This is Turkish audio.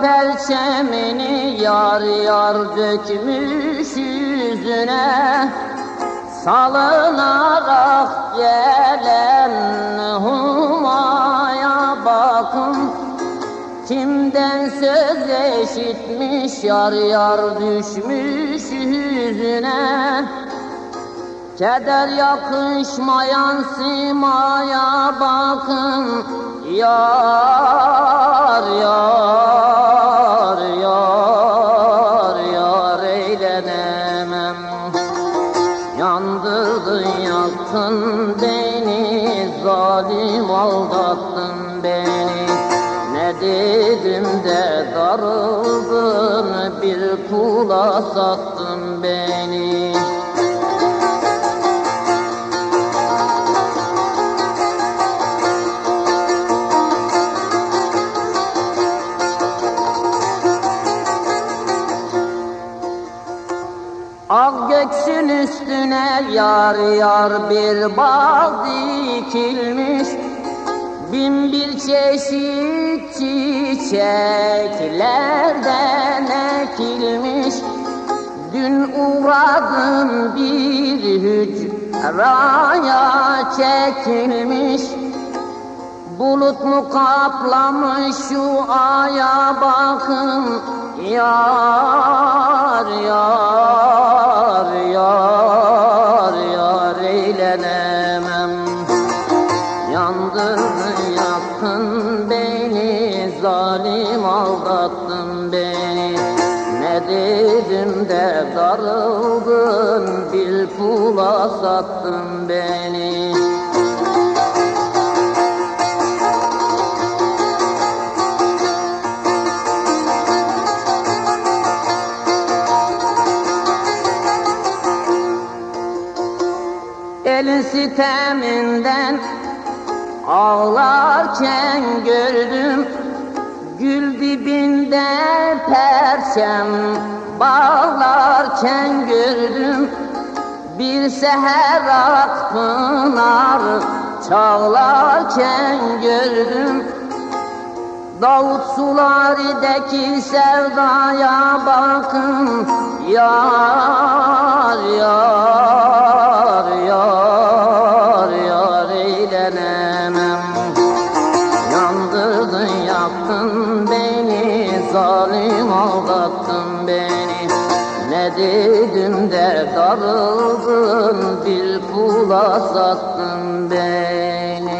perçemini yar yar dökmüş yüzüne. Salınarak gelen humaya bakın. Kimden söz eşitmiş yar yar düşmüş yüzüne. Keder yakışmayan simaya bakın. Yar Yandırdın yaktın beni Zalim aldattın beni. Ne dedim de darıldın Bir kula sattın beni. Ak göksün üstüne yar yar bir bağ dikilmiş. Bin bir çeşit çiçeklerden ekilmiş. Dün uğradım bir hücraya çekilmiş. Bulut mu kaplamış şu aya bakın Yar yar yar eylenemem Yandırdın yaktın beni zalim aldattın beni. Ne dedim de darıldın bir pula sattın beni Elin siteminden ağlarken gördüm. Gül dibinde perçem bağlarken gördüm. Bir seher ak pınar çağlarken gördüm. Davut sulardaki sevdaya bakın Yar yar zalim aldattın beni. Ne dedim de darıldın bir kula sattın beni